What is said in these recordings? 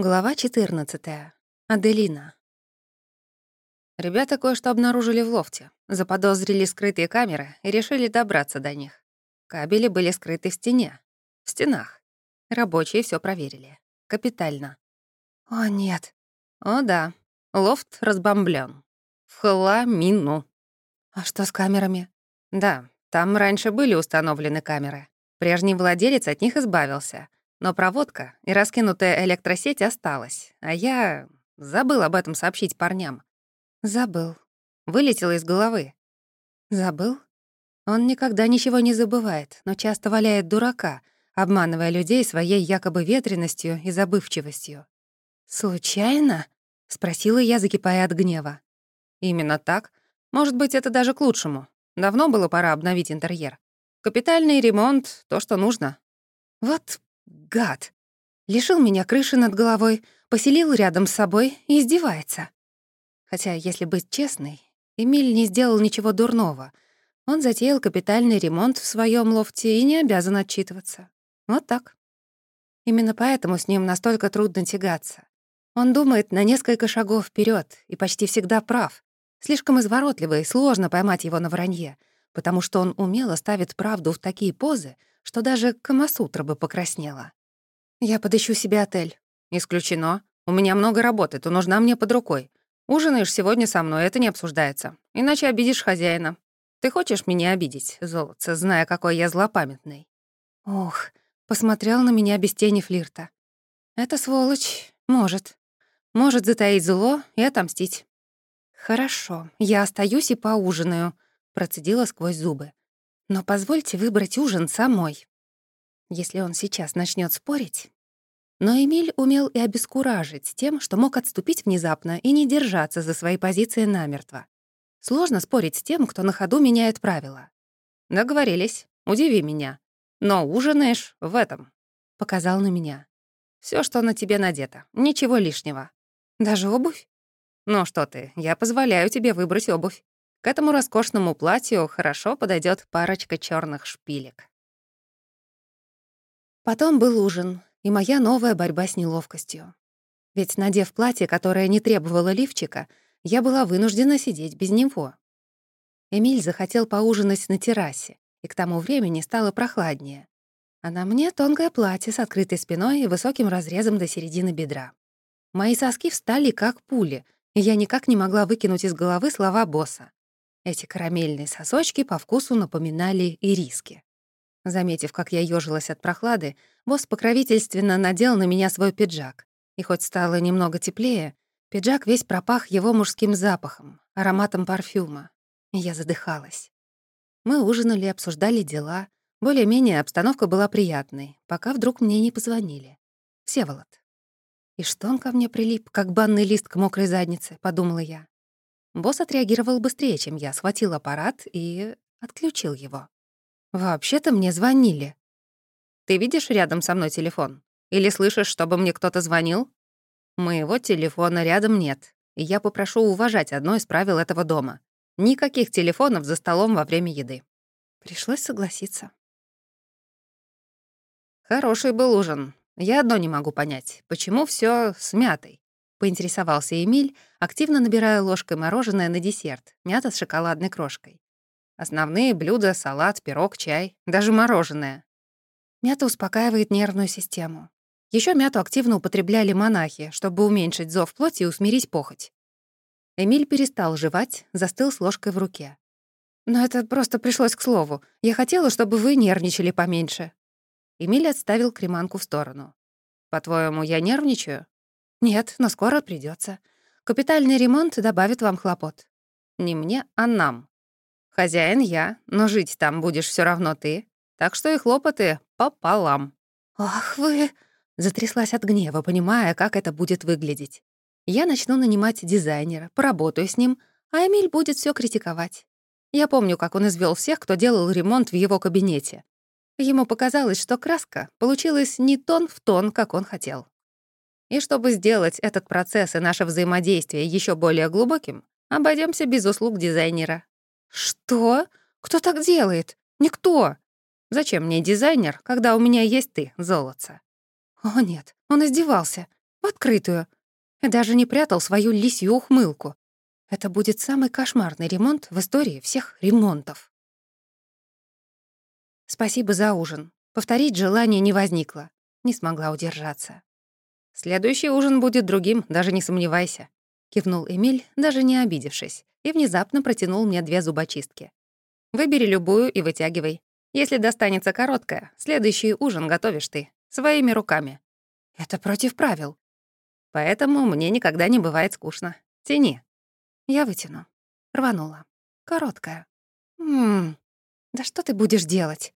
Глава 14. Аделина. Ребята кое-что обнаружили в лофте, заподозрили скрытые камеры и решили добраться до них. Кабели были скрыты в стене. В стенах. Рабочие все проверили. Капитально. О, нет. О, да. Лофт разбомблен. В хламину. А что с камерами? Да, там раньше были установлены камеры. Прежний владелец от них избавился — но проводка и раскинутая электросеть осталась, а я забыл об этом сообщить парням. Забыл. Вылетело из головы. Забыл? Он никогда ничего не забывает, но часто валяет дурака, обманывая людей своей якобы ветренностью и забывчивостью. «Случайно?» — спросила я, закипая от гнева. «Именно так. Может быть, это даже к лучшему. Давно было пора обновить интерьер. Капитальный ремонт — то, что нужно». «Вот Гад! Лишил меня крыши над головой, поселил рядом с собой и издевается. Хотя, если быть честной, Эмиль не сделал ничего дурного. Он затеял капитальный ремонт в своем лофте и не обязан отчитываться. Вот так. Именно поэтому с ним настолько трудно тягаться. Он думает на несколько шагов вперед и почти всегда прав. Слишком изворотливый, сложно поймать его на вранье, потому что он умело ставит правду в такие позы, что даже Камасутра бы покраснела. «Я подыщу себе отель». «Исключено. У меня много работы, то нужна мне под рукой. Ужинаешь сегодня со мной, это не обсуждается. Иначе обидишь хозяина. Ты хочешь меня обидеть, золотце, зная, какой я злопамятный?» Ох, посмотрел на меня без тени флирта. «Это сволочь. Может. Может затаить зло и отомстить». «Хорошо, я остаюсь и поужинаю», — процедила сквозь зубы. Но позвольте выбрать ужин самой. Если он сейчас начнет спорить... Но Эмиль умел и обескуражить тем, что мог отступить внезапно и не держаться за свои позиции намертво. Сложно спорить с тем, кто на ходу меняет правила. «Договорились. Удиви меня. Но ужинаешь в этом», — показал на меня. Все, что на тебе надето. Ничего лишнего. Даже обувь? Ну что ты, я позволяю тебе выбрать обувь. К этому роскошному платью хорошо подойдет парочка черных шпилек. Потом был ужин и моя новая борьба с неловкостью. Ведь, надев платье, которое не требовало лифчика, я была вынуждена сидеть без него. Эмиль захотел поужинать на террасе, и к тому времени стало прохладнее. А на мне тонкое платье с открытой спиной и высоким разрезом до середины бедра. Мои соски встали как пули, и я никак не могла выкинуть из головы слова босса. Эти карамельные сосочки по вкусу напоминали ириски. Заметив, как я ёжилась от прохлады, босс покровительственно надел на меня свой пиджак. И хоть стало немного теплее, пиджак весь пропах его мужским запахом, ароматом парфюма. И я задыхалась. Мы ужинали, обсуждали дела. Более-менее обстановка была приятной, пока вдруг мне не позвонили. Всеволод. И что он ко мне прилип, как банный лист к мокрой заднице, подумала я. Босс отреагировал быстрее, чем я, схватил аппарат и отключил его. «Вообще-то мне звонили». «Ты видишь рядом со мной телефон? Или слышишь, чтобы мне кто-то звонил?» «Моего телефона рядом нет, я попрошу уважать одно из правил этого дома. Никаких телефонов за столом во время еды». Пришлось согласиться. Хороший был ужин. Я одно не могу понять, почему все с мятой. — поинтересовался Эмиль, активно набирая ложкой мороженое на десерт, мята с шоколадной крошкой. Основные блюда — салат, пирог, чай, даже мороженое. Мята успокаивает нервную систему. Еще мяту активно употребляли монахи, чтобы уменьшить зов плоти и усмирить похоть. Эмиль перестал жевать, застыл с ложкой в руке. «Но это просто пришлось к слову. Я хотела, чтобы вы нервничали поменьше». Эмиль отставил креманку в сторону. «По-твоему, я нервничаю?» «Нет, но скоро придется. Капитальный ремонт добавит вам хлопот». «Не мне, а нам. Хозяин я, но жить там будешь все равно ты. Так что и хлопоты пополам». «Ах вы!» — затряслась от гнева, понимая, как это будет выглядеть. «Я начну нанимать дизайнера, поработаю с ним, а Эмиль будет все критиковать. Я помню, как он извел всех, кто делал ремонт в его кабинете. Ему показалось, что краска получилась не тон в тон, как он хотел. И чтобы сделать этот процесс и наше взаимодействие еще более глубоким, обойдемся без услуг дизайнера. Что? Кто так делает? Никто. Зачем мне дизайнер, когда у меня есть ты, золотце? О нет, он издевался. открытую. И даже не прятал свою лисью ухмылку. Это будет самый кошмарный ремонт в истории всех ремонтов. Спасибо за ужин. Повторить желание не возникло. Не смогла удержаться. Следующий ужин будет другим, даже не сомневайся. Кивнул Эмиль, даже не обидевшись, и внезапно протянул мне две зубочистки. Выбери любую и вытягивай. Если достанется короткая, следующий ужин готовишь ты, своими руками. Это против правил. Поэтому мне никогда не бывает скучно. Тяни. Я вытяну. Рванула. Короткая. Ммм, да что ты будешь делать?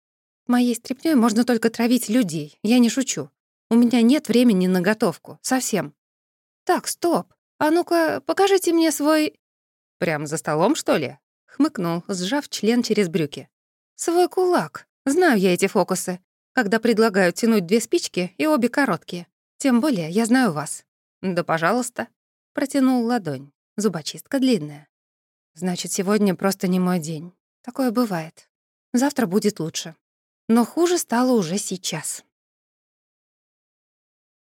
Моей стряпнёй можно только травить людей, я не шучу. У меня нет времени на готовку, совсем. Так, стоп. А ну-ка, покажите мне свой... Прям за столом, что ли? Хмыкнул, сжав член через брюки. Свой кулак. Знаю я эти фокусы. Когда предлагают тянуть две спички, и обе короткие. Тем более, я знаю вас. Да, пожалуйста. Протянул ладонь. Зубочистка длинная. Значит, сегодня просто не мой день. Такое бывает. Завтра будет лучше. Но хуже стало уже сейчас.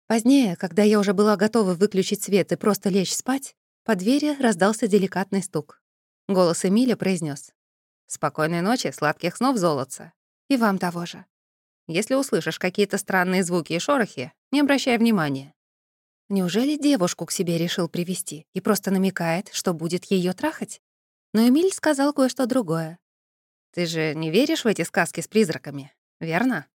Позднее, когда я уже была готова выключить свет и просто лечь спать, по двери раздался деликатный стук. Голос Эмиля произнес: «Спокойной ночи, сладких снов, золотца. И вам того же. Если услышишь какие-то странные звуки и шорохи, не обращай внимания». Неужели девушку к себе решил привести и просто намекает, что будет ее трахать? Но Эмиль сказал кое-что другое. Ты же не веришь в эти сказки с призраками, верно?